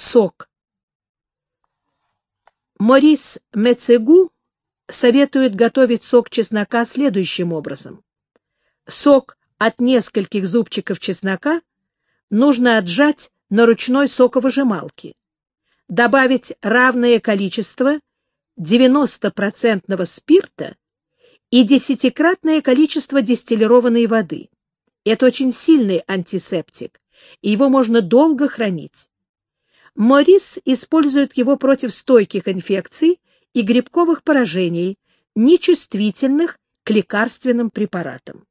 сок. Морис Мецегу советует готовить сок чеснока следующим образом. Сок от нескольких зубчиков чеснока нужно отжать на ручной соковыжималке, добавить равное количество 90% спирта и десятикратное количество дистиллированной воды. Это очень сильный антисептик, и его можно долго хранить. Морис использует его против стойких инфекций и грибковых поражений, нечувствительных к лекарственным препаратам.